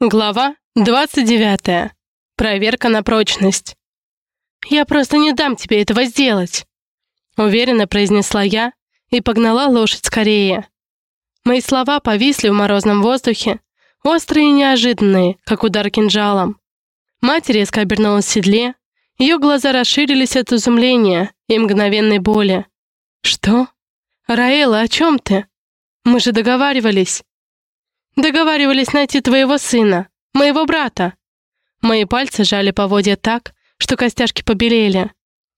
Глава 29. Проверка на прочность. «Я просто не дам тебе этого сделать», — уверенно произнесла я и погнала лошадь скорее. Мои слова повисли в морозном воздухе, острые и неожиданные, как удар кинжалом. Мать резко обернулась в седле, ее глаза расширились от изумления и мгновенной боли. «Что? Раэла, о чем ты? Мы же договаривались». Договаривались найти твоего сына, моего брата. Мои пальцы жали поводья так, что костяшки побелели.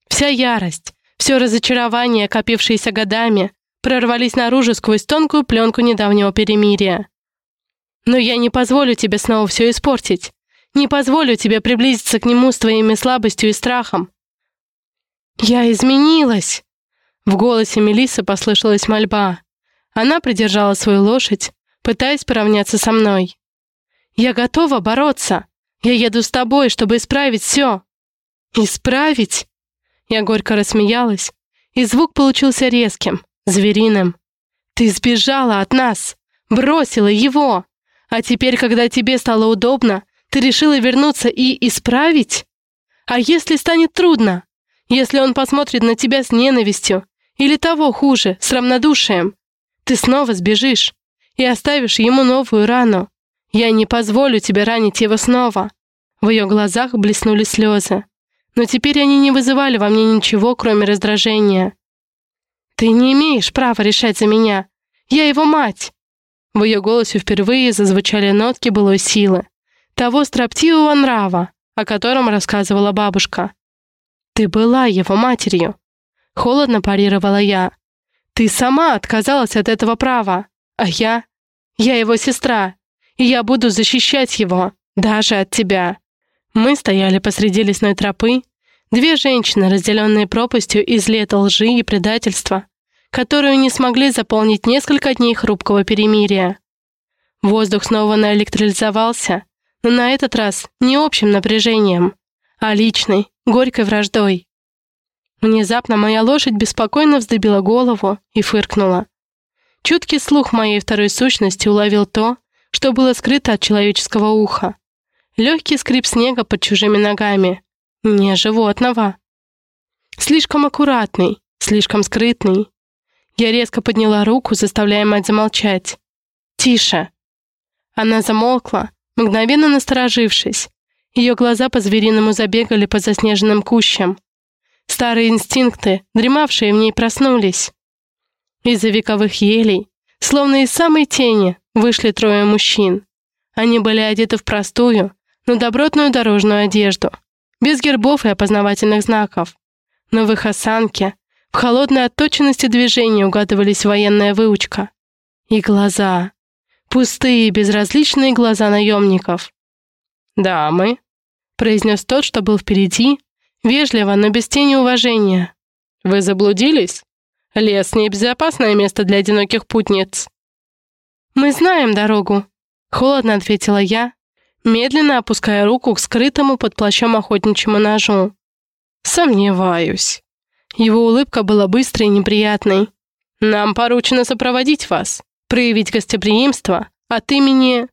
Вся ярость, все разочарование, копившееся годами, прорвались наружу сквозь тонкую пленку недавнего перемирия. Но я не позволю тебе снова все испортить. Не позволю тебе приблизиться к нему с твоими слабостью и страхом. Я изменилась. В голосе Мелисы послышалась мольба. Она придержала свою лошадь, пытаясь поравняться со мной. «Я готова бороться. Я еду с тобой, чтобы исправить все». «Исправить?» Я горько рассмеялась, и звук получился резким, звериным. «Ты сбежала от нас, бросила его, а теперь, когда тебе стало удобно, ты решила вернуться и исправить? А если станет трудно? Если он посмотрит на тебя с ненавистью, или того хуже, с равнодушием, ты снова сбежишь, и оставишь ему новую рану. Я не позволю тебе ранить его снова». В ее глазах блеснули слезы. Но теперь они не вызывали во мне ничего, кроме раздражения. «Ты не имеешь права решать за меня. Я его мать!» В ее голосе впервые зазвучали нотки былой силы. Того строптивого нрава, о котором рассказывала бабушка. «Ты была его матерью!» Холодно парировала я. «Ты сама отказалась от этого права, а я я его сестра, и я буду защищать его, даже от тебя». Мы стояли посреди лесной тропы, две женщины, разделенные пропастью из лета лжи и предательства, которую не смогли заполнить несколько дней хрупкого перемирия. Воздух снова наэлектролизовался, но на этот раз не общим напряжением, а личной, горькой враждой. Внезапно моя лошадь беспокойно вздыбила голову и фыркнула. Чуткий слух моей второй сущности уловил то, что было скрыто от человеческого уха. Легкий скрип снега под чужими ногами. Не животного. Слишком аккуратный, слишком скрытный. Я резко подняла руку, заставляя мать замолчать. «Тише!» Она замолкла, мгновенно насторожившись. Ее глаза по-звериному забегали по заснеженным кущам. Старые инстинкты, дремавшие в ней, проснулись. Из-за вековых елей, словно из самой тени, вышли трое мужчин. Они были одеты в простую, но добротную дорожную одежду, без гербов и опознавательных знаков. Но в их осанке, в холодной отточенности движения угадывались военная выучка. И глаза. Пустые, безразличные глаза наемников. «Дамы», — произнес тот, что был впереди, вежливо, но без тени уважения. «Вы заблудились?» Лес — небезопасное место для одиноких путниц». «Мы знаем дорогу», — холодно ответила я, медленно опуская руку к скрытому под плащом охотничьему ножу. «Сомневаюсь». Его улыбка была быстрой и неприятной. «Нам поручено сопроводить вас, проявить гостеприимство от имени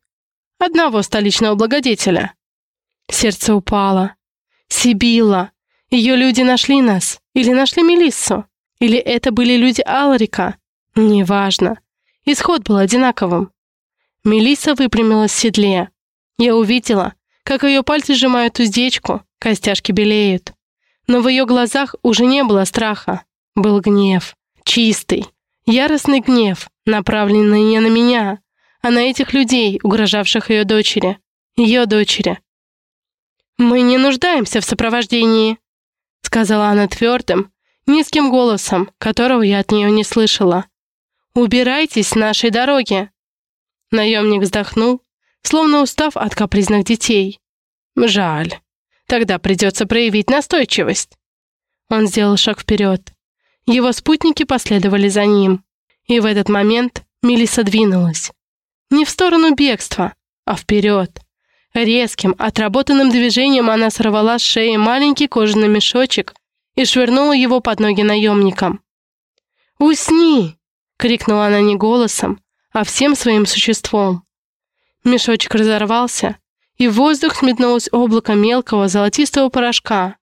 одного столичного благодетеля». Сердце упало. Сибила. Ее люди нашли нас. Или нашли Мелиссу. Или это были люди Алрика? Неважно. Исход был одинаковым. Мелисса выпрямилась в седле. Я увидела, как ее пальцы сжимают уздечку, костяшки белеют. Но в ее глазах уже не было страха. Был гнев. Чистый. Яростный гнев, направленный не на меня, а на этих людей, угрожавших ее дочери. Ее дочери. «Мы не нуждаемся в сопровождении», — сказала она твердым, низким голосом, которого я от нее не слышала. «Убирайтесь с нашей дороги!» Наемник вздохнул, словно устав от капризных детей. «Жаль. Тогда придется проявить настойчивость». Он сделал шаг вперед. Его спутники последовали за ним. И в этот момент Мелиса двинулась. Не в сторону бегства, а вперед. Резким, отработанным движением она сорвала с шеи маленький кожаный мешочек и швырнула его под ноги наемникам. «Усни!» — крикнула она не голосом, а всем своим существом. Мешочек разорвался, и в воздух сметнулось облако мелкого золотистого порошка.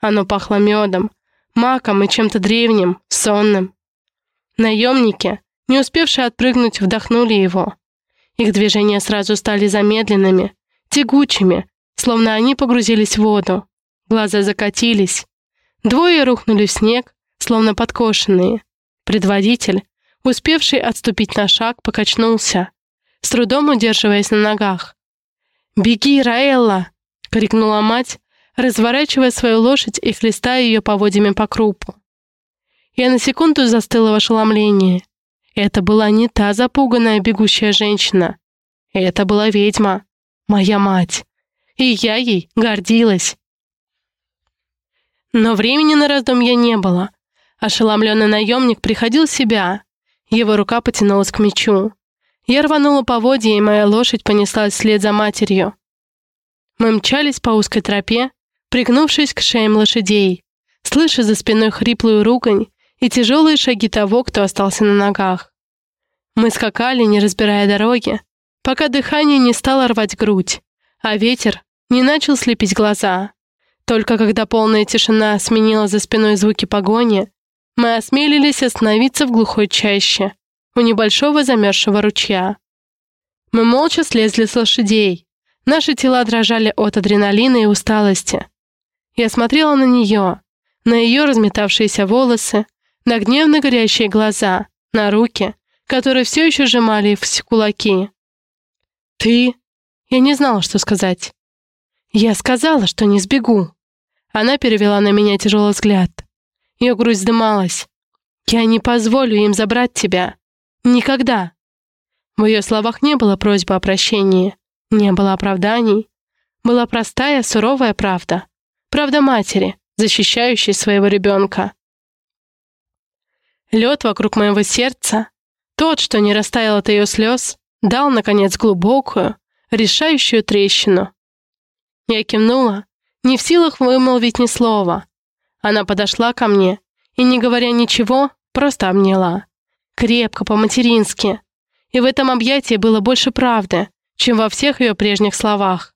Оно пахло медом, маком и чем-то древним, сонным. Наемники, не успевшие отпрыгнуть, вдохнули его. Их движения сразу стали замедленными, тягучими, словно они погрузились в воду. Глаза закатились. Двое рухнули в снег, словно подкошенные. Предводитель, успевший отступить на шаг, покачнулся, с трудом удерживаясь на ногах. «Беги, Раэлла!» — крикнула мать, разворачивая свою лошадь и хлестая ее поводьями по крупу. Я на секунду застыла в ошеломлении. Это была не та запуганная бегущая женщина. Это была ведьма, моя мать. И я ей гордилась. Но времени на раздумья не было. Ошеломленный наемник приходил в себя. Его рука потянулась к мечу. Я рванула поводья, и моя лошадь понеслась вслед за матерью. Мы мчались по узкой тропе, пригнувшись к шеям лошадей, слыша за спиной хриплую ругань и тяжелые шаги того, кто остался на ногах. Мы скакали, не разбирая дороги, пока дыхание не стало рвать грудь, а ветер не начал слепить глаза. Только когда полная тишина сменила за спиной звуки погони, мы осмелились остановиться в глухой чаще, у небольшого замерзшего ручья. Мы молча слезли с лошадей. Наши тела дрожали от адреналина и усталости. Я смотрела на нее, на ее разметавшиеся волосы, на гневно горящие глаза, на руки, которые все еще сжимали в кулаки. «Ты...» Я не знала, что сказать. «Я сказала, что не сбегу». Она перевела на меня тяжелый взгляд. Ее грудь вздымалась. «Я не позволю им забрать тебя. Никогда». В ее словах не было просьбы о прощении, не было оправданий. Была простая, суровая правда. Правда матери, защищающей своего ребенка. Лед вокруг моего сердца, тот, что не растаял от ее слез, дал, наконец, глубокую, решающую трещину. Я кивнула, не в силах вымолвить ни слова. Она подошла ко мне и, не говоря ничего, просто обняла. Крепко, по-матерински. И в этом объятии было больше правды, чем во всех ее прежних словах.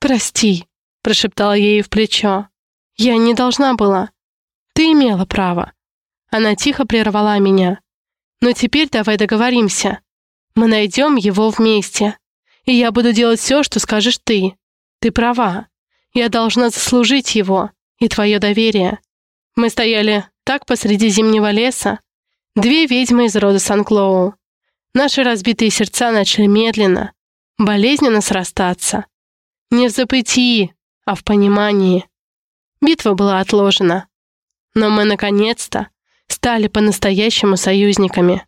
«Прости», — прошептала ей в плечо. «Я не должна была. Ты имела право». Она тихо прервала меня. «Но теперь давай договоримся. Мы найдем его вместе. И я буду делать все, что скажешь ты. Ты права. Я должна заслужить его и твое доверие. Мы стояли так посреди зимнего леса. Две ведьмы из рода Сан-Клоу. Наши разбитые сердца начали медленно, болезненно срастаться. Не в забытии, а в понимании. Битва была отложена. Но мы наконец-то стали по-настоящему союзниками.